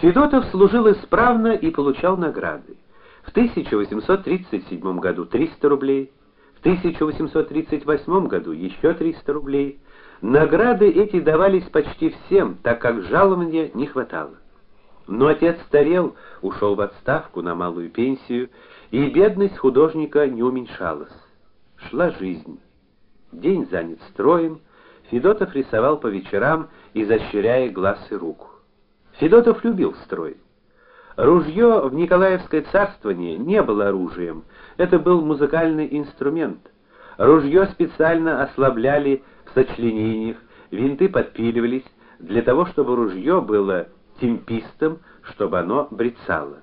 Федотов служил исправно и получал награды. В 1837 году 300 рублей, в 1838 году еще 300 рублей. Награды эти давались почти всем, так как жалования не хватало. Но отец старел, ушел в отставку на малую пенсию, и бедность художника не уменьшалась. Шла жизнь. День занят строем, Федотов рисовал по вечерам, изощряя глаз и руку. Федотов любил строй. Ружье в Николаевское царствование не было оружием, это был музыкальный инструмент. Ружье специально ослабляли в сочленениях, винты подпиливались для того, чтобы ружье было темпистым, чтобы оно брецало.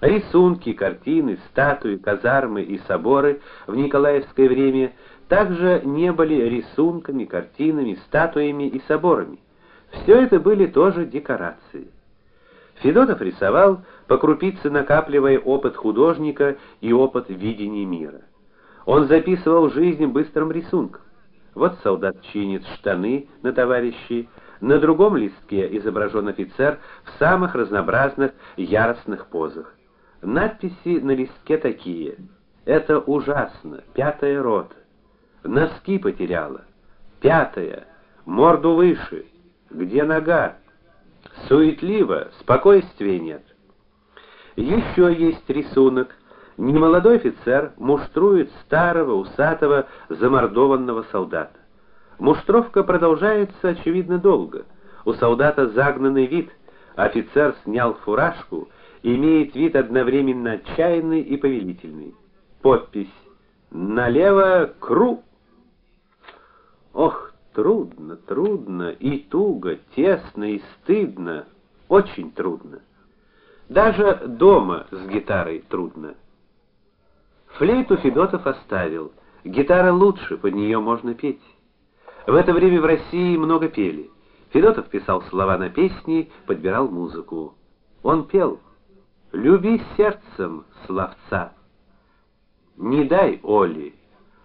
Рисунки, картины, статуи, казармы и соборы в Николаевское время также не были рисунками, картинами, статуями и соборами. Все это были тоже декорации. Федотов рисовал, по крупице накапливая опыт художника и опыт видения мира. Он записывал жизнь быстрым рисунком. Вот солдат чинит штаны на товарищей, на другом листке изображен офицер в самых разнообразных яростных позах. Надписи на листке такие: "Это ужасно, пятая рота. Носки потеряла. Пятая, морду выше. Где нога? Суетливо, спокойствия нет". Еще есть рисунок. Немолодой офицер муштрует старого, усатого, замордованного солдата. Муштровка продолжается очевидно долго. У солдата загнанный вид. Офицер снял фуражку имеет вид одновременно отчаянный и повелительный. Подпись: Налево кру. Трудно, трудно и туго, тесно и стыдно, очень трудно. Даже дома с гитарой трудно. Флейту Федотов оставил. Гитара лучше, под нее можно петь. В это время в России много пели. Федотов писал слова на песни, подбирал музыку. Он пел: Люби сердцем словца. Не дай Оли.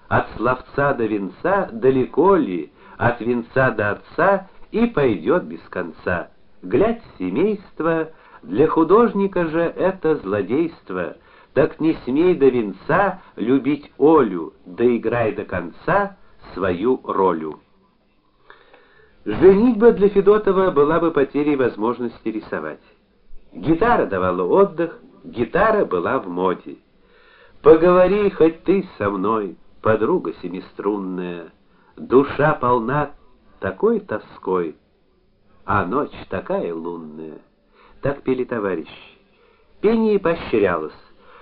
От словца до венца далеко ли, от венца до отца и пойдет без конца. Глядь, семейство, для художника же это злодейство. Так не смей до венца любить Олю, да играй до конца свою роль. Женитьба для Федотова была бы потерей возможности рисовать. Гитара давала отдых, гитара была в моде. Поговори хоть ты со мной, подруга семиструнная. Душа полна такой тоской, а ночь такая лунная. Так пели товарищи. Пение поощрялось.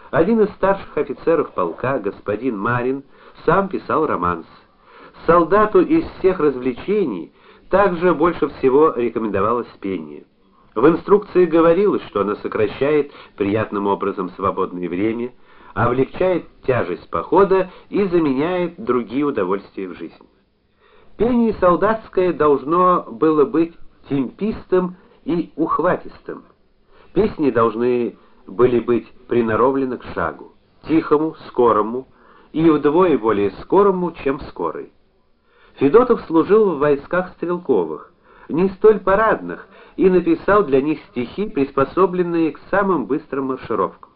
Один из старших офицеров полка, господин Марин, сам писал романс. Солдату из всех развлечений также больше всего рекомендовалось пение. В инструкции говорилось, что она сокращает приятным образом свободное время, облегчает тяжесть похода и заменяет другие удовольствия в жизни. Пение солдатское должно было быть темпистым и ухватистым. Песни должны были быть приноровлены к шагу, тихому, скорому и вдвое более скорому, чем скорый. Федотов служил в войсках стрелковых, не столь парадных, и написал для них стихи, приспособленные к самым быстрым маршировкам.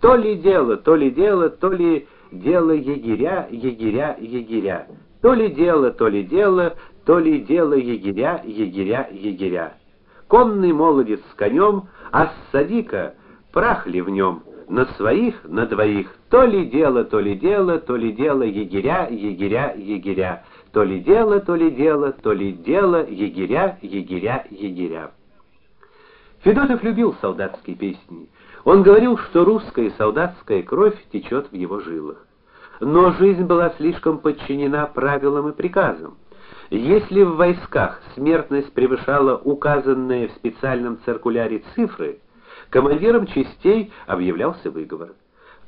То ли дело, то ли дело, то ли дело егеря, егеря, егеря. То ли дело, то ли дело, то ли дело егеря, егеря, егеря. Конный молодец с конем, а ссади-ка, прах ли в нем, на своих, на двоих. То ли дело, то ли дело, то ли дело егеря, егеря, егеря. То ли дело, то ли дело, то ли дело егеря, егеря, егеря. Федотов любил солдатские песни. Он говорил, что русская солдатская кровь течет в его жилах. Но жизнь была слишком подчинена правилам и приказам. Если в войсках смертность превышала указанные в специальном циркуляре цифры, командиром частей объявлялся выговор.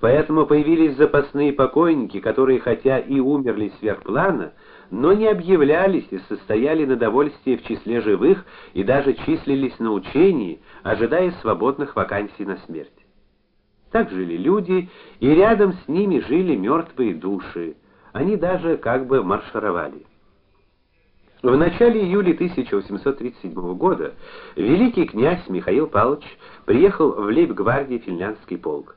Поэтому появились запасные покойники, которые хотя и умерли сверх плана, но не объявлялись и состояли на довольствии в числе живых и даже числились на учении, ожидая свободных вакансий на смерть. Так жили люди, и рядом с ними жили мертвые души. Они даже как бы маршировали. В начале июля 1837 года великий князь Михаил Павлович приехал в лейб-гвардии финляндский полк.